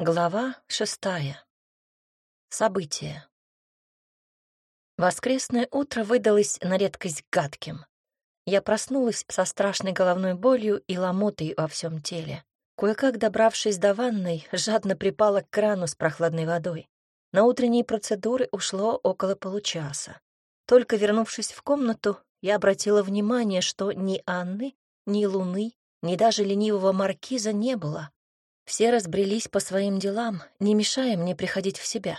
Глава шестая. События. Воскресное утро выдалось на редкость гадким. Я проснулась со страшной головной болью и ломотой во всем теле. Кое-как добравшись до ванной, жадно припала к крану с прохладной водой. На утренние процедуры ушло около получаса. Только вернувшись в комнату, я обратила внимание, что ни Анны, ни Луны, ни даже ленивого маркиза не было. Все разбрелись по своим делам, не мешая мне приходить в себя.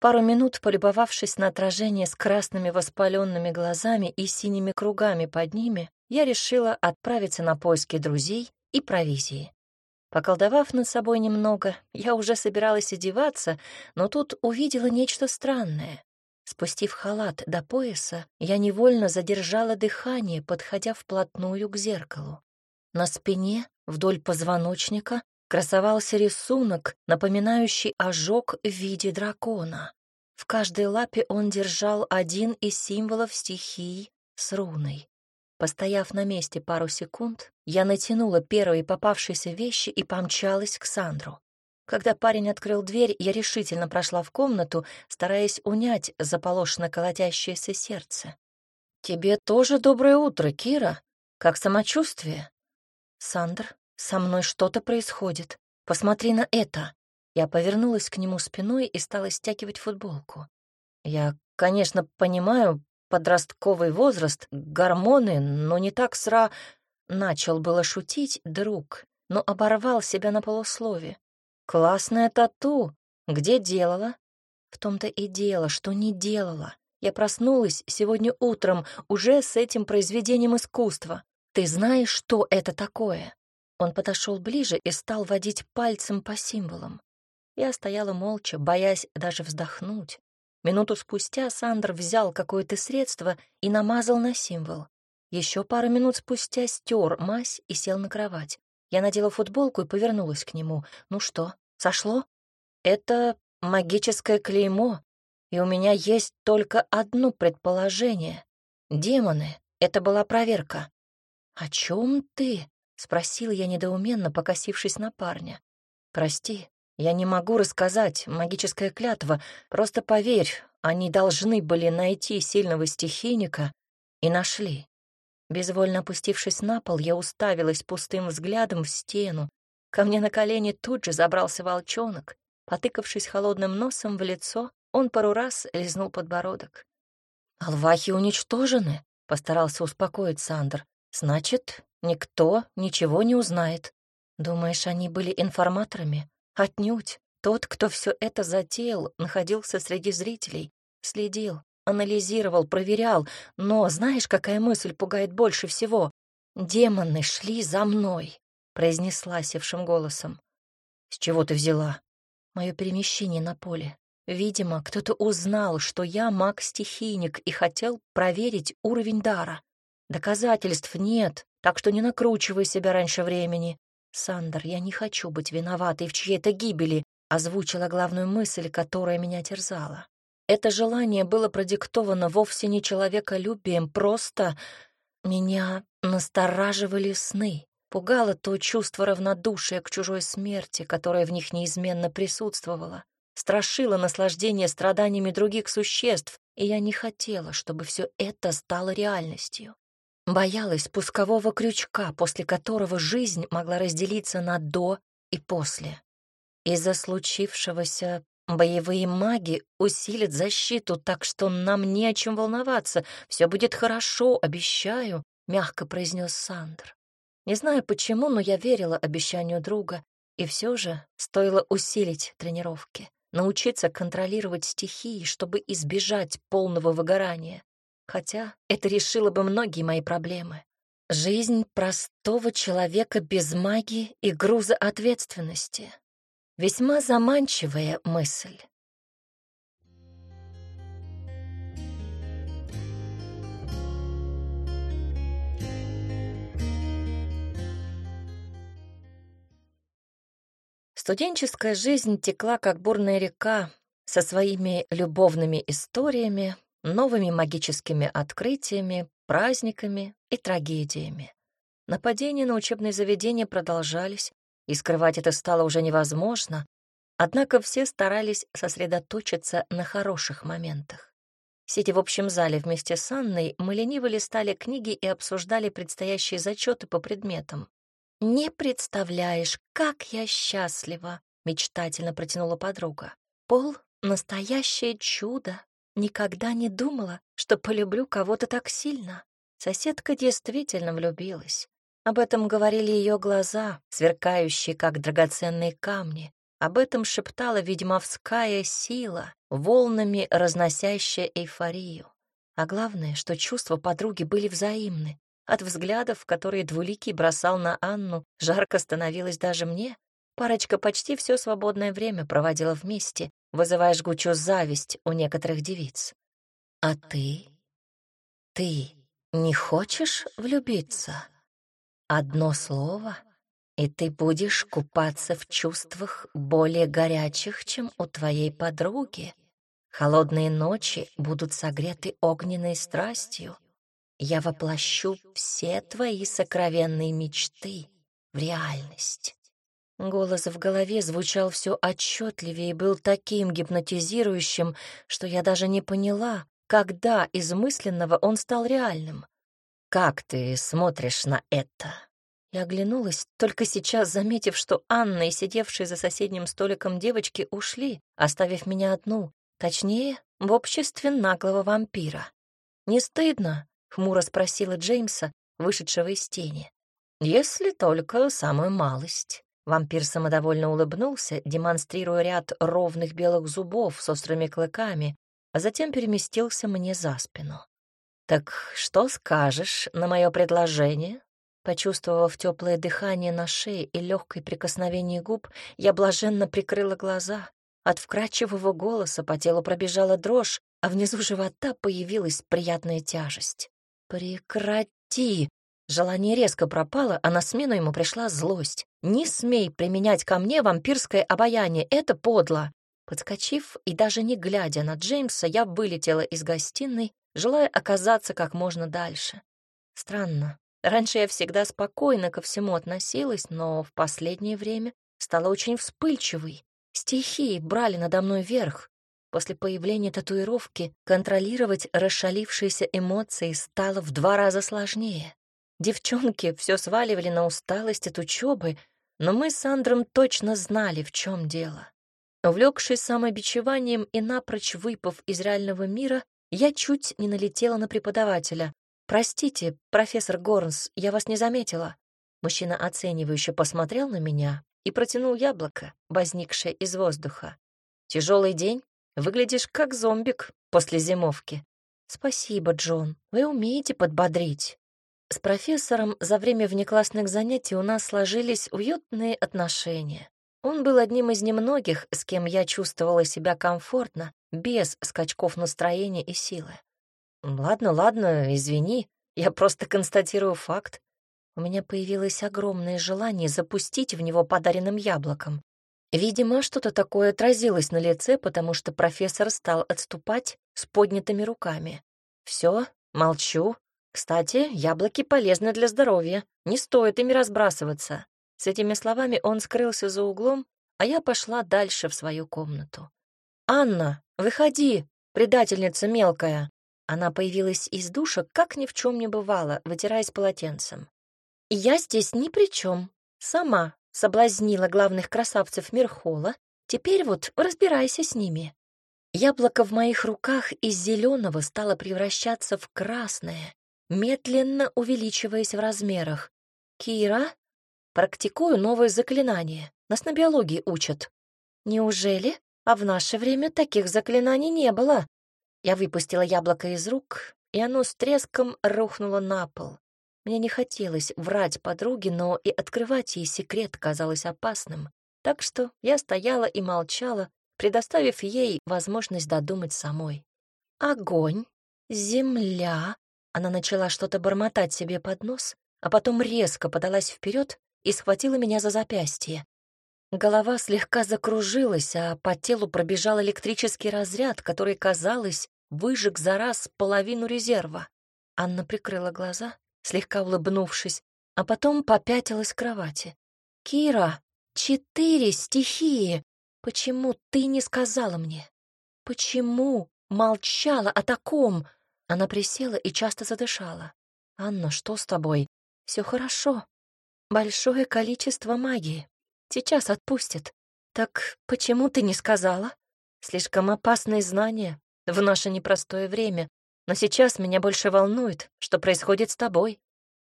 Пару минут, полюбовавшись на отражение с красными воспаленными глазами и синими кругами под ними, я решила отправиться на поиски друзей и провизии. Поколдовав над собой немного, я уже собиралась одеваться, но тут увидела нечто странное. Спустив халат до пояса, я невольно задержала дыхание, подходя вплотную к зеркалу. На спине, вдоль позвоночника, красовался рисунок, напоминающий ожог в виде дракона. В каждой лапе он держал один из символов стихий с руной. Постояв на месте пару секунд, я натянула первые попавшиеся вещи и помчалась к Сандру. Когда парень открыл дверь, я решительно прошла в комнату, стараясь унять заполошно колотящееся сердце. «Тебе тоже доброе утро, Кира. Как самочувствие?» «Сандр, со мной что-то происходит. Посмотри на это. Я повернулась к нему спиной и стала стягивать футболку. Я, конечно, понимаю подростковый возраст, гормоны, но не так сра... Начал было шутить друг, но оборвал себя на полуслове. «Классная тату! Где делала?» В том-то и дело, что не делала. Я проснулась сегодня утром уже с этим произведением искусства. Ты знаешь, что это такое? Он подошел ближе и стал водить пальцем по символам. Я стояла молча, боясь даже вздохнуть. Минуту спустя Сандр взял какое-то средство и намазал на символ. Еще пару минут спустя стер мазь и сел на кровать. Я надела футболку и повернулась к нему. «Ну что, сошло?» «Это магическое клеймо, и у меня есть только одно предположение. Демоны. Это была проверка». «О чем ты?» — спросила я недоуменно, покосившись на парня. «Прости, я не могу рассказать, магическая клятва. Просто поверь, они должны были найти сильного стихийника и нашли». Безвольно опустившись на пол, я уставилась пустым взглядом в стену. Ко мне на колени тут же забрался волчонок. Потыкавшись холодным носом в лицо, он пару раз лизнул подбородок. «Алвахи уничтожены», — постарался успокоить Сандер. «Значит, Никто ничего не узнает. Думаешь, они были информаторами? Отнюдь. Тот, кто все это затеял, находился среди зрителей, следил, анализировал, проверял. Но знаешь, какая мысль пугает больше всего? «Демоны шли за мной», — произнесла севшим голосом. «С чего ты взяла?» Мое перемещение на поле. Видимо, кто-то узнал, что я маг-стихийник и хотел проверить уровень дара. Доказательств нет, так что не накручивай себя раньше времени. Сандер, я не хочу быть виноватой в чьей-то гибели, озвучила главную мысль, которая меня терзала. Это желание было продиктовано вовсе не человеколюбием, просто меня настораживали сны. Пугало то чувство равнодушия к чужой смерти, которое в них неизменно присутствовало. Страшило наслаждение страданиями других существ, и я не хотела, чтобы все это стало реальностью. Боялась пускового крючка, после которого жизнь могла разделиться на «до» и «после». Из-за случившегося боевые маги усилят защиту, так что нам не о чем волноваться. Все будет хорошо, обещаю, — мягко произнес Сандр. Не знаю почему, но я верила обещанию друга, и все же стоило усилить тренировки, научиться контролировать стихии, чтобы избежать полного выгорания. Хотя это решило бы многие мои проблемы. Жизнь простого человека без магии и груза ответственности. Весьма заманчивая мысль. Студенческая жизнь текла, как бурная река, со своими любовными историями, новыми магическими открытиями, праздниками и трагедиями. Нападения на учебные заведения продолжались, и скрывать это стало уже невозможно. Однако все старались сосредоточиться на хороших моментах. Сидя в общем зале вместе с Анной, мы лениво листали книги и обсуждали предстоящие зачеты по предметам. «Не представляешь, как я счастлива!» — мечтательно протянула подруга. «Пол — настоящее чудо. Никогда не думала, что полюблю кого-то так сильно. Соседка действительно влюбилась. Об этом говорили ее глаза, сверкающие, как драгоценные камни. Об этом шептала ведьмовская сила, волнами разносящая эйфорию. А главное, что чувства подруги были взаимны. От взглядов, которые Двуликий бросал на Анну, жарко становилось даже мне. Парочка почти все свободное время проводила вместе, вызывая жгучую зависть у некоторых девиц. «А ты? Ты не хочешь влюбиться? Одно слово, и ты будешь купаться в чувствах более горячих, чем у твоей подруги. Холодные ночи будут согреты огненной страстью, я воплощу все твои сокровенные мечты в реальность. Голос в голове звучал все отчетливее и был таким гипнотизирующим, что я даже не поняла, когда из мысленного он стал реальным. «Как ты смотришь на это?» Я оглянулась, только сейчас заметив, что Анна и сидевшие за соседним столиком девочки ушли, оставив меня одну, точнее, в обществе наглого вампира. «Не стыдно?» хмуро спросила Джеймса, вышедшего из тени. «Если только самую малость». Вампир самодовольно улыбнулся, демонстрируя ряд ровных белых зубов с острыми клыками, а затем переместился мне за спину. «Так что скажешь на мое предложение?» Почувствовав теплое дыхание на шее и легкое прикосновение губ, я блаженно прикрыла глаза. От вкрадчивого голоса по телу пробежала дрожь, а внизу живота появилась приятная тяжесть. «Прекрати!» Желание резко пропало, а на смену ему пришла злость. «Не смей применять ко мне вампирское обаяние, это подло!» Подскочив и даже не глядя на Джеймса, я вылетела из гостиной, желая оказаться как можно дальше. Странно. Раньше я всегда спокойно ко всему относилась, но в последнее время стала очень вспыльчивой. Стихии брали надо мной верх. После появления татуировки контролировать расшалившиеся эмоции стало в два раза сложнее. Девчонки все сваливали на усталость от учебы, но мы с Андром точно знали, в чем дело. Увлекшись самобичеванием и напрочь выпав из реального мира, я чуть не налетела на преподавателя. «Простите, профессор Горнс, я вас не заметила». Мужчина оценивающе посмотрел на меня и протянул яблоко, возникшее из воздуха. «Тяжелый день?» Выглядишь как зомбик после зимовки. Спасибо, Джон. Вы умеете подбодрить. С профессором за время внеклассных занятий у нас сложились уютные отношения. Он был одним из немногих, с кем я чувствовала себя комфортно, без скачков настроения и силы. Ладно, ладно, извини, я просто констатирую факт. У меня появилось огромное желание запустить в него подаренным яблоком. Видимо, что-то такое отразилось на лице, потому что профессор стал отступать с поднятыми руками. Все, молчу. Кстати, яблоки полезны для здоровья, не стоит ими разбрасываться. С этими словами он скрылся за углом, а я пошла дальше в свою комнату. «Анна, выходи, предательница мелкая!» Она появилась из душа, как ни в чем не бывало, вытираясь полотенцем. «Я здесь ни при чем. Сама соблазнила главных красавцев Мирхола, теперь вот разбирайся с ними. Яблоко в моих руках из зеленого стало превращаться в красное, медленно увеличиваясь в размерах. «Кира, практикую новое заклинание. Нас на биологии учат». «Неужели? А в наше время таких заклинаний не было». Я выпустила яблоко из рук, и оно с треском рухнуло на пол. Мне не хотелось врать подруге, но и открывать ей секрет казалось опасным. Так что я стояла и молчала, предоставив ей возможность додумать самой. «Огонь, земля...» Она начала что-то бормотать себе под нос, а потом резко подалась вперед и схватила меня за запястье. Голова слегка закружилась, а по телу пробежал электрический разряд, который, казалось, выжег за раз половину резерва. Анна прикрыла глаза слегка улыбнувшись, а потом попятилась к кровати. «Кира, четыре стихии! Почему ты не сказала мне? Почему молчала о таком?» Она присела и часто задышала. «Анна, что с тобой? Все хорошо. Большое количество магии. Сейчас отпустит. Так почему ты не сказала? Слишком опасные знания в наше непростое время. Но сейчас меня больше волнует, что происходит с тобой.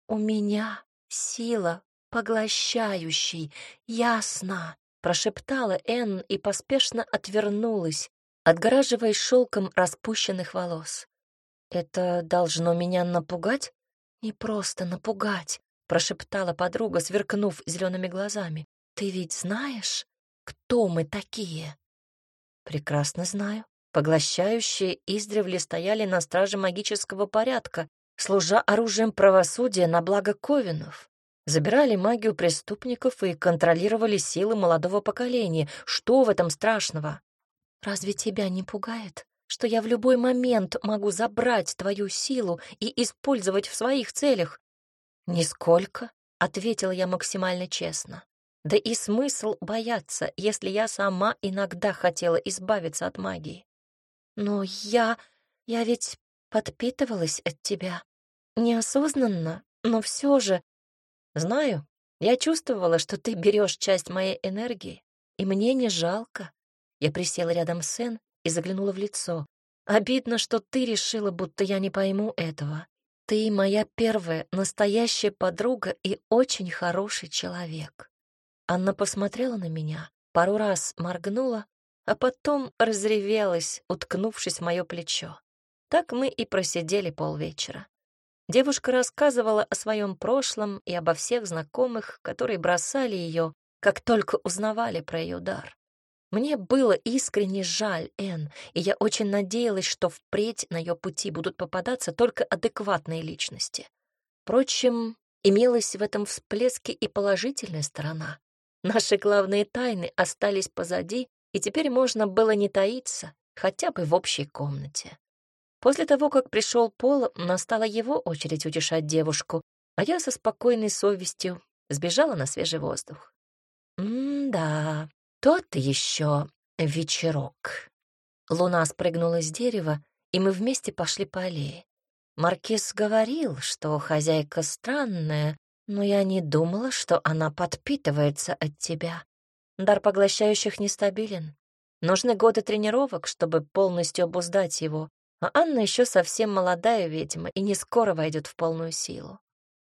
У меня сила поглощающей, ясно, прошептала Энн и поспешно отвернулась, отгораживаясь шелком распущенных волос. Это должно меня напугать? Не просто напугать, прошептала подруга, сверкнув зелеными глазами. Ты ведь знаешь, кто мы такие? Прекрасно знаю. Поглощающие издревле стояли на страже магического порядка, служа оружием правосудия на благо ковинов. Забирали магию преступников и контролировали силы молодого поколения. Что в этом страшного? Разве тебя не пугает, что я в любой момент могу забрать твою силу и использовать в своих целях? Нисколько, — ответила я максимально честно. Да и смысл бояться, если я сама иногда хотела избавиться от магии. Но я... я ведь подпитывалась от тебя. Неосознанно, но все же... Знаю, я чувствовала, что ты берешь часть моей энергии, и мне не жалко. Я присела рядом с Эн и заглянула в лицо. Обидно, что ты решила, будто я не пойму этого. Ты моя первая настоящая подруга и очень хороший человек. Анна посмотрела на меня, пару раз моргнула, а потом разревелась, уткнувшись в мое плечо. Так мы и просидели полвечера. Девушка рассказывала о своем прошлом и обо всех знакомых, которые бросали ее, как только узнавали про ее дар. Мне было искренне жаль Энн, и я очень надеялась, что впредь на ее пути будут попадаться только адекватные личности. Впрочем, имелась в этом всплеске и положительная сторона. Наши главные тайны остались позади, и теперь можно было не таиться, хотя бы в общей комнате. После того, как пришел Пол, настала его очередь утешать девушку, а я со спокойной совестью сбежала на свежий воздух. М-да, тот еще вечерок. Луна спрыгнула с дерева, и мы вместе пошли по аллее. Маркиз говорил, что хозяйка странная, но я не думала, что она подпитывается от тебя. Дар поглощающих нестабилен. Нужны годы тренировок, чтобы полностью обуздать его, а Анна еще совсем молодая ведьма и не скоро войдет в полную силу.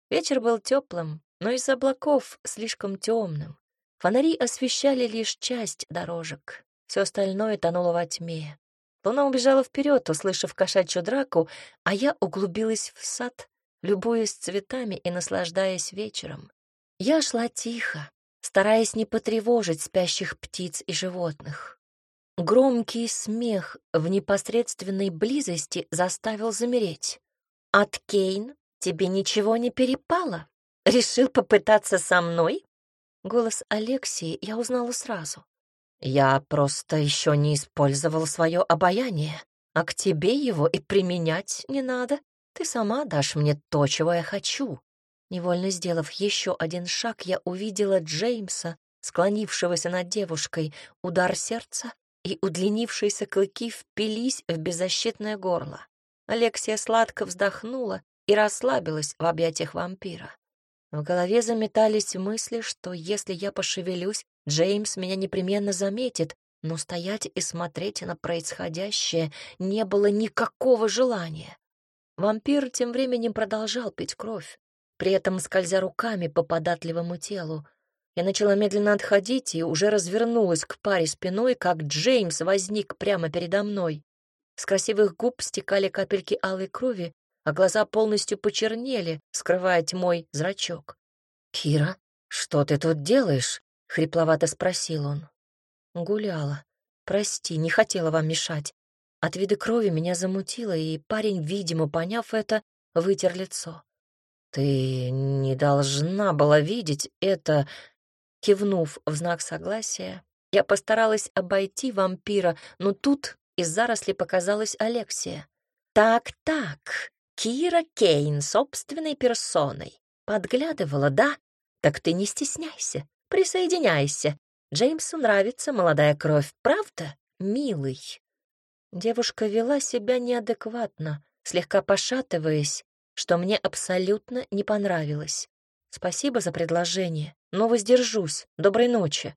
Вечер был теплым, но из облаков слишком темным. Фонари освещали лишь часть дорожек, все остальное тонуло во тьме. Луна убежала вперед, услышав кошачью драку, а я углубилась в сад, любуясь цветами и наслаждаясь вечером. Я шла тихо, стараясь не потревожить спящих птиц и животных. Громкий смех в непосредственной близости заставил замереть. «От Кейн тебе ничего не перепало? Решил попытаться со мной?» Голос Алексии я узнала сразу. «Я просто еще не использовал свое обаяние, а к тебе его и применять не надо. Ты сама дашь мне то, чего я хочу». Невольно сделав еще один шаг, я увидела Джеймса, склонившегося над девушкой, удар сердца, и удлинившиеся клыки впились в беззащитное горло. Алексия сладко вздохнула и расслабилась в объятиях вампира. В голове заметались мысли, что если я пошевелюсь, Джеймс меня непременно заметит, но стоять и смотреть на происходящее не было никакого желания. Вампир тем временем продолжал пить кровь, при этом скользя руками по податливому телу. Я начала медленно отходить и уже развернулась к паре спиной, как Джеймс возник прямо передо мной. С красивых губ стекали капельки алой крови, а глаза полностью почернели, скрывая тьмой зрачок. «Кира, что ты тут делаешь?» — хрипловато спросил он. «Гуляла. Прости, не хотела вам мешать. От вида крови меня замутило, и парень, видимо, поняв это, вытер лицо. «Ты не должна была видеть это...» Кивнув в знак согласия, я постаралась обойти вампира, но тут из заросли показалась Алексия. «Так-так, Кира Кейн собственной персоной. Подглядывала, да? Так ты не стесняйся, присоединяйся. Джеймсу нравится молодая кровь, правда, милый?» Девушка вела себя неадекватно, слегка пошатываясь, что мне абсолютно не понравилось. Спасибо за предложение, но воздержусь. Доброй ночи.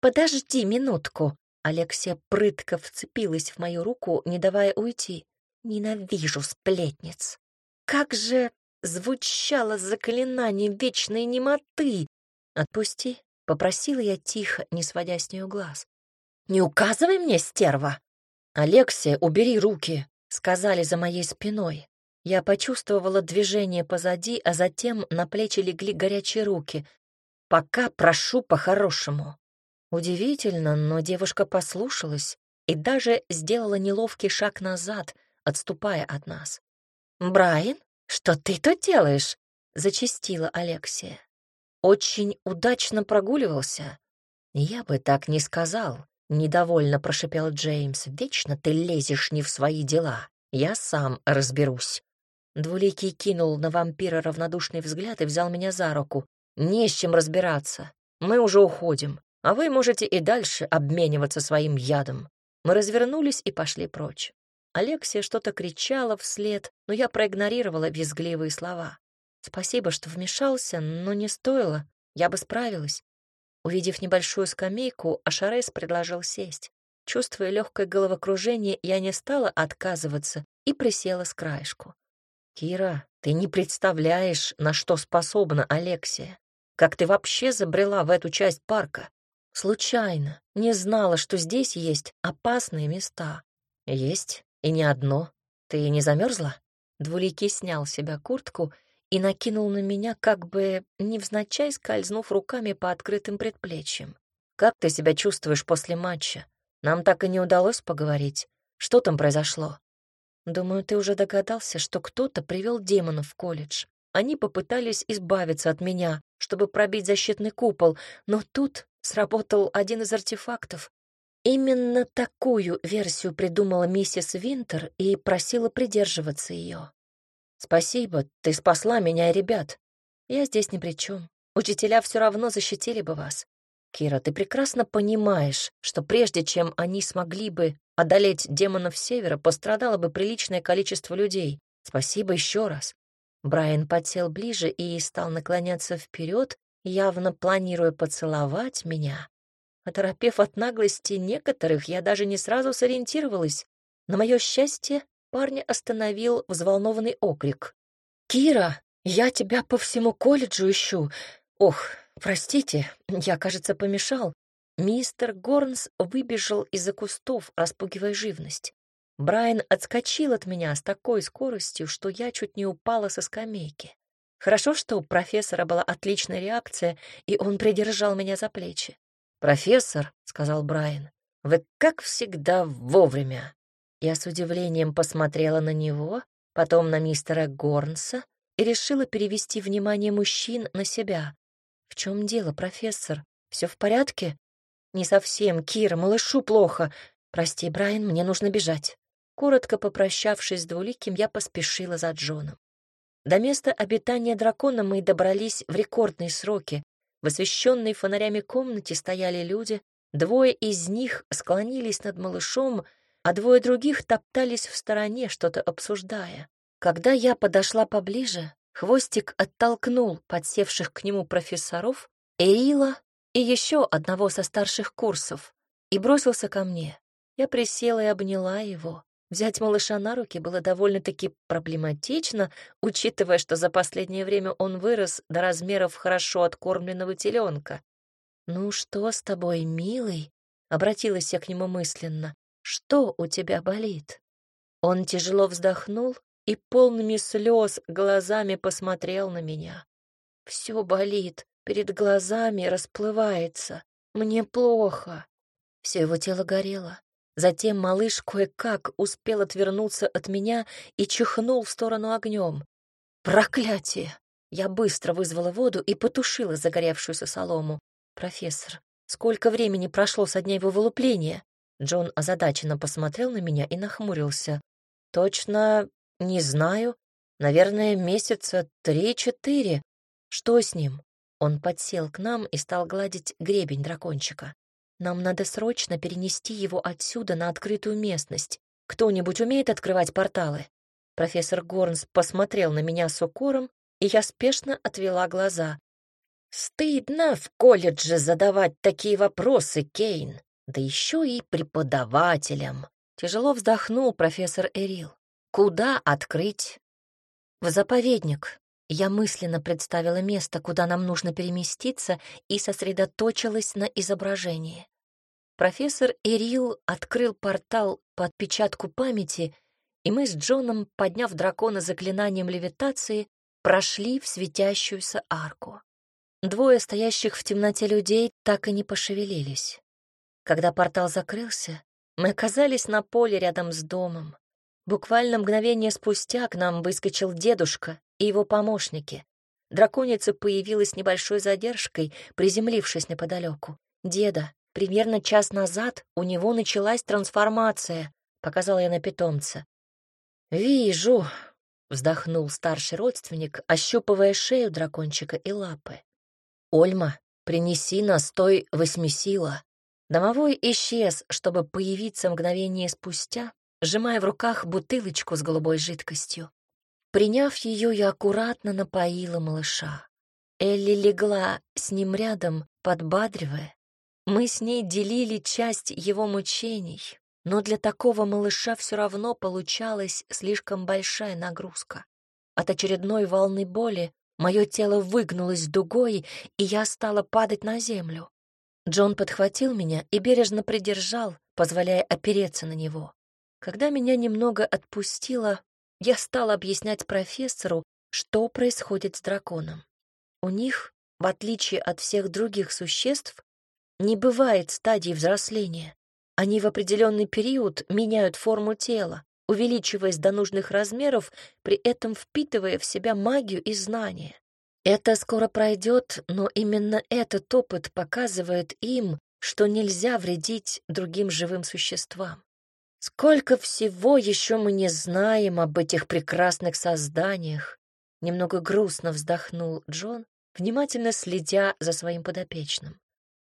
Подожди минутку. Алексия прытко вцепилась в мою руку, не давая уйти. Ненавижу сплетниц. Как же звучало заклинание вечной немоты. Отпусти, попросила я тихо, не сводя с нее глаз. Не указывай мне, стерва. Алексия, убери руки, сказали за моей спиной. Я почувствовала движение позади, а затем на плечи легли горячие руки. «Пока прошу по-хорошему». Удивительно, но девушка послушалась и даже сделала неловкий шаг назад, отступая от нас. «Брайан, что ты тут делаешь?» — зачастила Алексия. «Очень удачно прогуливался». «Я бы так не сказал», — недовольно прошипел Джеймс. «Вечно ты лезешь не в свои дела. Я сам разберусь». Двуликий кинул на вампира равнодушный взгляд и взял меня за руку. «Не с чем разбираться. Мы уже уходим, а вы можете и дальше обмениваться своим ядом». Мы развернулись и пошли прочь. Алексия что-то кричала вслед, но я проигнорировала визгливые слова. Спасибо, что вмешался, но не стоило, я бы справилась. Увидев небольшую скамейку, Ашарес предложил сесть. Чувствуя легкое головокружение, я не стала отказываться и присела с краешку. «Кира, ты не представляешь, на что способна Алексия. Как ты вообще забрела в эту часть парка? Случайно. Не знала, что здесь есть опасные места. Есть, и не одно. Ты не замерзла? Двуликий снял с себя куртку и накинул на меня, как бы невзначай скользнув руками по открытым предплечьям. «Как ты себя чувствуешь после матча? Нам так и не удалось поговорить. Что там произошло?» Думаю, ты уже догадался, что кто-то привел демонов в колледж. Они попытались избавиться от меня, чтобы пробить защитный купол, но тут сработал один из артефактов. Именно такую версию придумала миссис Винтер и просила придерживаться ее. «Спасибо, ты спасла меня и ребят. Я здесь ни при чем. Учителя все равно защитили бы вас. Кира, ты прекрасно понимаешь, что прежде чем они смогли бы одолеть демонов севера, пострадало бы приличное количество людей. Спасибо еще раз. Брайан подсел ближе и стал наклоняться вперед, явно планируя поцеловать меня. Оторопев от наглости некоторых, я даже не сразу сориентировалась. На мое счастье, парня остановил взволнованный окрик. «Кира, я тебя по всему колледжу ищу. Ох, «Простите, я, кажется, помешал». Мистер Горнс выбежал из-за кустов, распугивая живность. Брайан отскочил от меня с такой скоростью, что я чуть не упала со скамейки. Хорошо, что у профессора была отличная реакция, и он придержал меня за плечи. «Профессор», — сказал Брайан, — «вы, как всегда, вовремя». Я с удивлением посмотрела на него, потом на мистера Горнса и решила перевести внимание мужчин на себя. «В чем дело, профессор? Все в порядке?» «Не совсем, Кира, малышу плохо. Прости, Брайан, мне нужно бежать». Коротко попрощавшись с двуликим, я поспешила за Джоном. До места обитания дракона мы добрались в рекордные сроки. В освещенной фонарями комнате стояли люди, двое из них склонились над малышом, а двое других топтались в стороне, что-то обсуждая. Когда я подошла поближе, Хвостик оттолкнул подсевших к нему профессоров, Эрила и еще одного со старших курсов и бросился ко мне. Я присела и обняла его. Взять малыша на руки было довольно-таки проблематично, учитывая, что за последнее время он вырос до размеров хорошо откормленного теленка. «Ну что с тобой, милый?» — обратилась я к нему мысленно. «Что у тебя болит?» Он тяжело вздохнул и полными слез глазами посмотрел на меня. Все болит, перед глазами расплывается. Мне плохо. Все его тело горело. Затем малыш кое-как успел отвернуться от меня и чихнул в сторону огнем. Проклятие! Я быстро вызвала воду и потушила загоревшуюся солому. «Профессор, сколько времени прошло со дня его вылупления?» Джон озадаченно посмотрел на меня и нахмурился. «Точно «Не знаю. Наверное, месяца три-четыре. Что с ним?» Он подсел к нам и стал гладить гребень дракончика. Нам надо срочно перенести его отсюда на открытую местность. Кто-нибудь умеет открывать порталы?» Профессор Горнс посмотрел на меня с укором, и я спешно отвела глаза. «Стыдно в колледже задавать такие вопросы, Кейн, да еще и преподавателям!» Тяжело вздохнул профессор Эрил. «Куда открыть?» «В заповедник», я мысленно представила место, куда нам нужно переместиться, и сосредоточилась на изображении. Профессор Эрил открыл портал по отпечатку памяти, и мы с Джоном, подняв дракона заклинанием левитации, прошли в светящуюся арку. Двое стоящих в темноте людей так и не пошевелились. Когда портал закрылся, мы оказались на поле рядом с домом. Буквально мгновение спустя к нам выскочил дедушка и его помощники. Драконица появилась небольшой задержкой, приземлившись неподалеку. «Деда, примерно час назад у него началась трансформация», — показала я на питомца. «Вижу», — вздохнул старший родственник, ощупывая шею дракончика и лапы. «Ольма, принеси настой восьмисила». Домовой исчез, чтобы появиться мгновение спустя, сжимая в руках бутылочку с голубой жидкостью. Приняв ее, я аккуратно напоила малыша. Элли легла с ним рядом, подбадривая. Мы с ней делили часть его мучений, но для такого малыша все равно получалась слишком большая нагрузка. От очередной волны боли мое тело выгнулось дугой, и я стала падать на землю. Джон подхватил меня и бережно придержал, позволяя опереться на него. Когда меня немного отпустило, я стала объяснять профессору, что происходит с драконом. У них, в отличие от всех других существ, не бывает стадий взросления. Они в определенный период меняют форму тела, увеличиваясь до нужных размеров, при этом впитывая в себя магию и знания. Это скоро пройдет, но именно этот опыт показывает им, что нельзя вредить другим живым существам. Сколько всего еще мы не знаем об этих прекрасных созданиях. Немного грустно вздохнул Джон, внимательно следя за своим подопечным.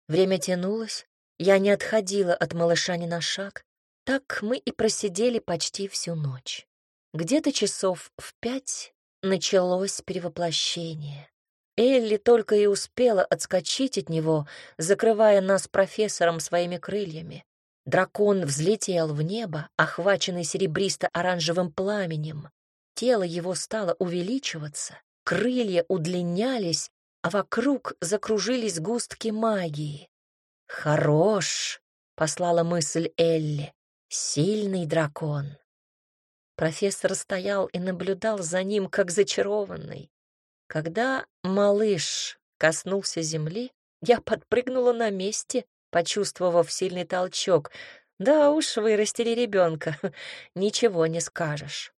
Время тянулось, я не отходила от малыша ни на шаг. Так мы и просидели почти всю ночь. Где-то часов в пять началось перевоплощение. Элли только и успела отскочить от него, закрывая нас профессором своими крыльями. Дракон взлетел в небо, охваченный серебристо-оранжевым пламенем. Тело его стало увеличиваться, крылья удлинялись, а вокруг закружились густки магии. «Хорош!» — послала мысль Элли. «Сильный дракон!» Профессор стоял и наблюдал за ним, как зачарованный. Когда малыш коснулся земли, я подпрыгнула на месте, почувствовав сильный толчок. Да уж, вырастили ребенка, ничего не скажешь.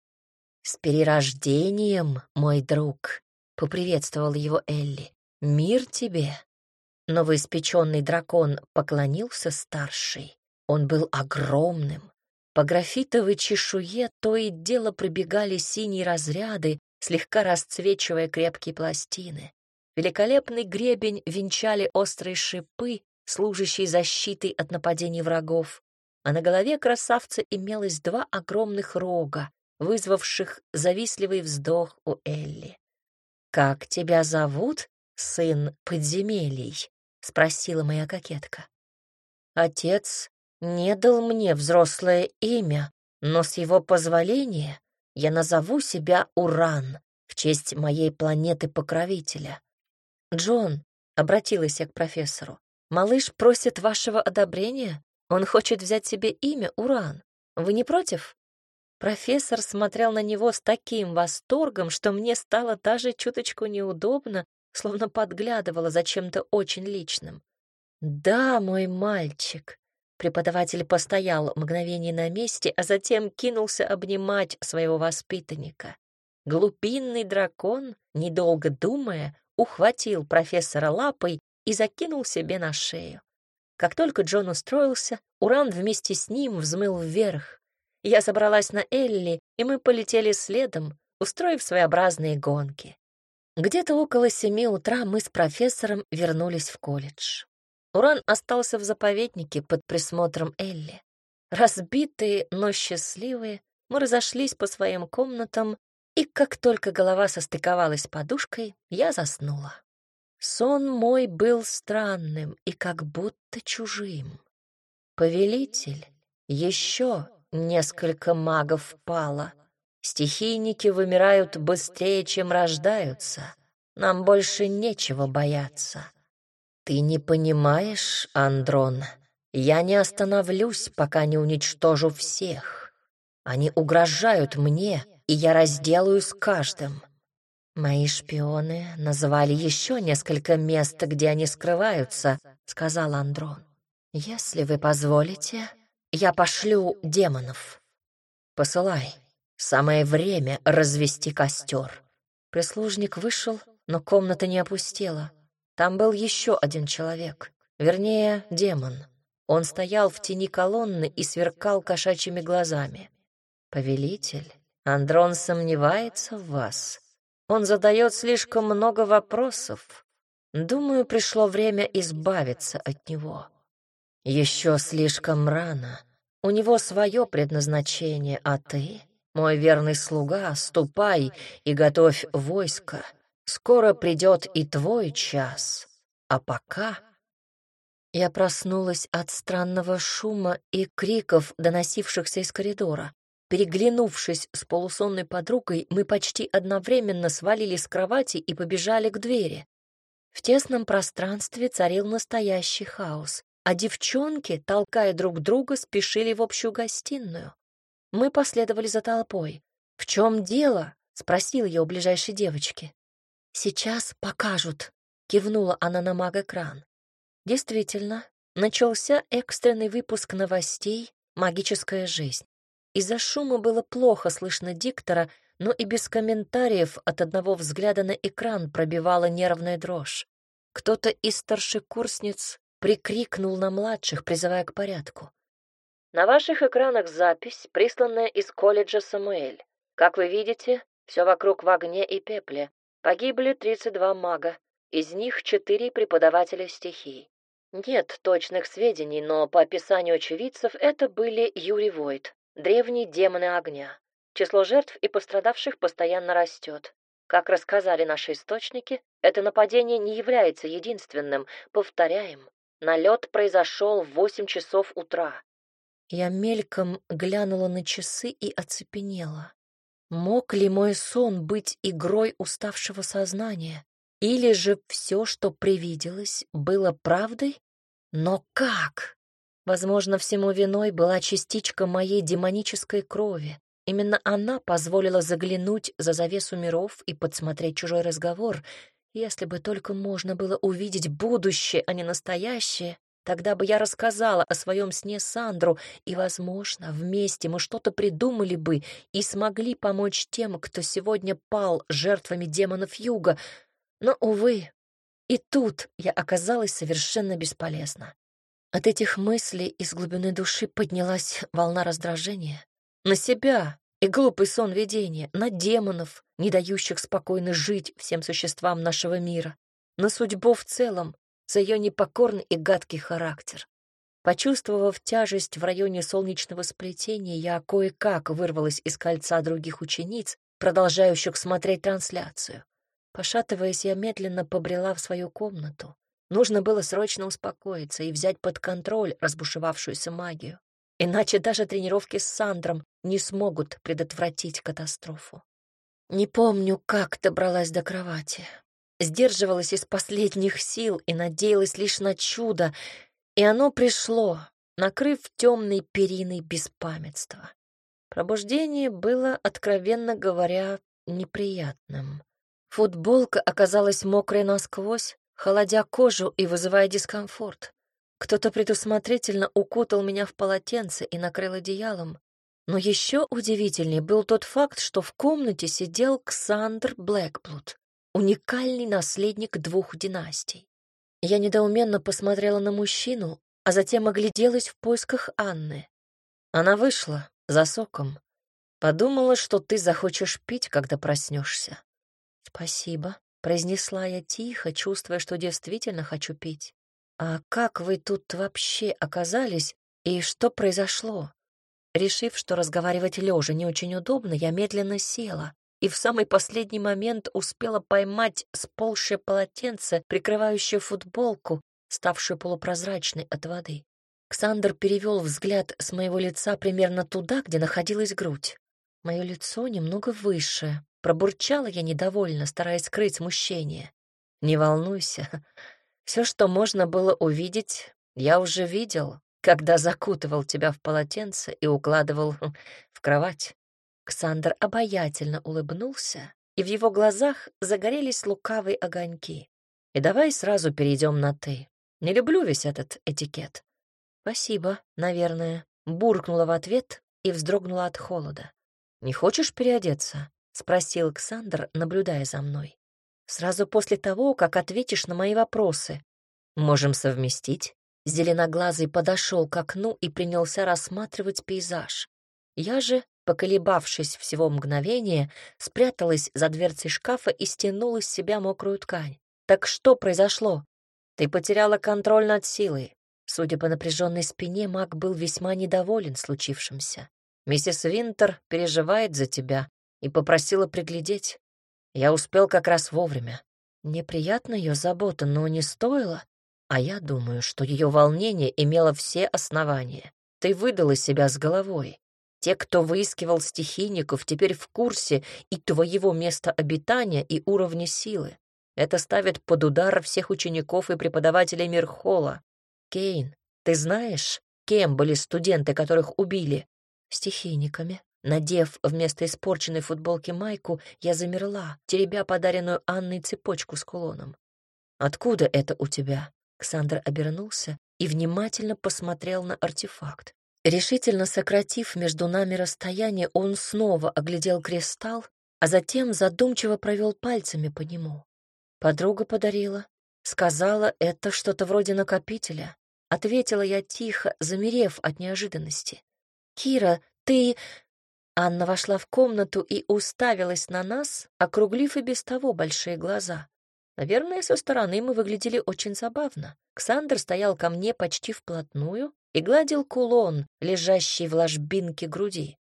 «С перерождением, мой друг!» — поприветствовал его Элли. «Мир тебе!» Новоиспеченный дракон поклонился старший. Он был огромным. По графитовой чешуе то и дело пробегали синие разряды, слегка расцвечивая крепкие пластины. Великолепный гребень венчали острые шипы, служащий защитой от нападений врагов, а на голове красавца имелось два огромных рога, вызвавших завистливый вздох у Элли. «Как тебя зовут, сын подземелий?» — спросила моя кокетка. «Отец не дал мне взрослое имя, но с его позволения я назову себя Уран в честь моей планеты-покровителя». «Джон», — обратилась я к профессору, Малыш просит вашего одобрения. Он хочет взять себе имя Уран. Вы не против? Профессор смотрел на него с таким восторгом, что мне стало даже чуточку неудобно, словно подглядывала за чем-то очень личным. «Да, мой мальчик», Преподаватель постоял мгновение на месте, а затем кинулся обнимать своего воспитанника. Глупинный дракон, недолго думая, ухватил профессора лапой и закинул себе на шею. Как только Джон устроился, Уран вместе с ним взмыл вверх. Я забралась на Элли, и мы полетели следом, устроив своеобразные гонки. Где-то около семи утра мы с профессором вернулись в колледж. Уран остался в заповеднике под присмотром Элли. Разбитые, но счастливые, мы разошлись по своим комнатам, и как только голова состыковалась с подушкой, я заснула. Сон мой был странным и как будто чужим. Повелитель, еще несколько магов пало. Стихийники вымирают быстрее, чем рождаются. Нам больше нечего бояться. Ты не понимаешь, Андрон, я не остановлюсь, пока не уничтожу всех. Они угрожают мне, и я разделаю с каждым. Мои шпионы называли еще несколько мест, где они скрываются, сказал Андрон. Если вы позволите, я пошлю демонов. Посылай. Самое время развести костер. Прислужник вышел, но комната не опустела. Там был еще один человек, вернее, демон. Он стоял в тени колонны и сверкал кошачьими глазами. «Повелитель, Андрон сомневается в вас. Он задает слишком много вопросов. Думаю, пришло время избавиться от него. Еще слишком рано. У него свое предназначение, а ты, мой верный слуга, ступай и готовь войско. Скоро придет и твой час. А пока я проснулась от странного шума и криков, доносившихся из коридора. Переглянувшись с полусонной подругой, мы почти одновременно свалили с кровати и побежали к двери. В тесном пространстве царил настоящий хаос, а девчонки, толкая друг друга, спешили в общую гостиную. Мы последовали за толпой. «В чем дело?» — спросил я у ближайшей девочки. «Сейчас покажут», — кивнула она на маг-экран. Действительно, начался экстренный выпуск новостей «Магическая жизнь». Из-за шума было плохо слышно диктора, но и без комментариев от одного взгляда на экран пробивала нервная дрожь. Кто-то из старшекурсниц прикрикнул на младших, призывая к порядку. «На ваших экранах запись, присланная из колледжа Самуэль. Как вы видите, все вокруг в огне и пепле. Погибли 32 мага, из них 4 преподавателя стихий. Нет точных сведений, но по описанию очевидцев это были Юрий Войт, древние демоны огня. Число жертв и пострадавших постоянно растет. Как рассказали наши источники, это нападение не является единственным. Повторяем, налет произошел в 8 часов утра. Я мельком глянула на часы и оцепенела. Мог ли мой сон быть игрой уставшего сознания? Или же все, что привиделось, было правдой? Но как? Возможно, всему виной была частичка моей демонической крови. Именно она позволила заглянуть за завесу миров и подсмотреть чужой разговор. Если бы только можно было увидеть будущее, а не настоящее, тогда бы я рассказала о своем сне Сандру, и, возможно, вместе мы что-то придумали бы и смогли помочь тем, кто сегодня пал жертвами демонов Юга — но, увы, и тут я оказалась совершенно бесполезна. От этих мыслей из глубины души поднялась волна раздражения. На себя и глупый сон видения, на демонов, не дающих спокойно жить всем существам нашего мира, на судьбу в целом, за ее непокорный и гадкий характер. Почувствовав тяжесть в районе солнечного сплетения, я кое-как вырвалась из кольца других учениц, продолжающих смотреть трансляцию. Пошатываясь, я медленно побрела в свою комнату. Нужно было срочно успокоиться и взять под контроль разбушевавшуюся магию. Иначе даже тренировки с Сандром не смогут предотвратить катастрофу. Не помню, как добралась до кровати. Сдерживалась из последних сил и надеялась лишь на чудо, и оно пришло, накрыв темной периной беспамятства. Пробуждение было, откровенно говоря, неприятным. Футболка оказалась мокрой насквозь, холодя кожу и вызывая дискомфорт. Кто-то предусмотрительно укутал меня в полотенце и накрыл одеялом. Но еще удивительнее был тот факт, что в комнате сидел Ксандр Блэкблуд, уникальный наследник двух династий. Я недоуменно посмотрела на мужчину, а затем огляделась в поисках Анны. Она вышла за соком. Подумала, что ты захочешь пить, когда проснешься. «Спасибо», — произнесла я тихо, чувствуя, что действительно хочу пить. «А как вы тут вообще оказались и что произошло?» Решив, что разговаривать лежа не очень удобно, я медленно села и в самый последний момент успела поймать сползшее полотенце, прикрывающее футболку, ставшую полупрозрачной от воды. Ксандр перевел взгляд с моего лица примерно туда, где находилась грудь. Мое лицо немного выше. Пробурчала я недовольно, стараясь скрыть смущение. «Не волнуйся. Все, что можно было увидеть, я уже видел, когда закутывал тебя в полотенце и укладывал в кровать». Ксандр обаятельно улыбнулся, и в его глазах загорелись лукавые огоньки. «И давай сразу перейдем на «ты». Не люблю весь этот этикет». «Спасибо, наверное», — буркнула в ответ и вздрогнула от холода. «Не хочешь переодеться?» — спросил Александр, наблюдая за мной. «Сразу после того, как ответишь на мои вопросы. Можем совместить». Зеленоглазый подошел к окну и принялся рассматривать пейзаж. Я же, поколебавшись всего мгновения, спряталась за дверцей шкафа и стянула с себя мокрую ткань. «Так что произошло?» «Ты потеряла контроль над силой». Судя по напряженной спине, маг был весьма недоволен случившимся. Миссис Винтер переживает за тебя и попросила приглядеть. Я успел как раз вовремя. Неприятна ее забота, но не стоило. А я думаю, что ее волнение имело все основания. Ты выдала себя с головой. Те, кто выискивал стихийников, теперь в курсе и твоего места обитания, и уровня силы. Это ставит под удар всех учеников и преподавателей Мирхола. Кейн, ты знаешь, кем были студенты, которых убили? стихийниками. Надев вместо испорченной футболки майку, я замерла, теребя подаренную Анной цепочку с кулоном. «Откуда это у тебя?» Ксандр обернулся и внимательно посмотрел на артефакт. Решительно сократив между нами расстояние, он снова оглядел кристалл, а затем задумчиво провел пальцами по нему. Подруга подарила. Сказала, это что-то вроде накопителя. Ответила я тихо, замерев от неожиданности. «Кира, ты...» Анна вошла в комнату и уставилась на нас, округлив и без того большие глаза. Наверное, со стороны мы выглядели очень забавно. Ксандр стоял ко мне почти вплотную и гладил кулон, лежащий в ложбинке груди.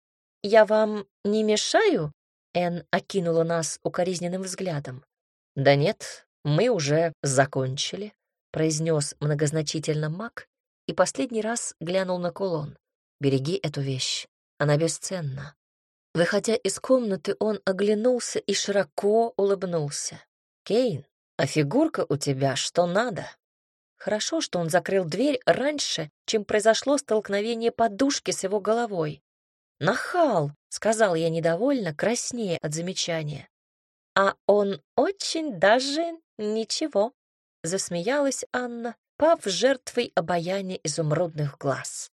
«Я вам не мешаю?» Эн окинула нас укоризненным взглядом. «Да нет, мы уже закончили», — произнес многозначительно маг и последний раз глянул на кулон. Береги эту вещь, она бесценна. Выходя из комнаты, он оглянулся и широко улыбнулся. «Кейн, а фигурка у тебя что надо?» Хорошо, что он закрыл дверь раньше, чем произошло столкновение подушки с его головой. «Нахал!» — сказал я недовольно, краснее от замечания. «А он очень даже ничего», — засмеялась Анна, пав жертвой обаяния изумрудных глаз.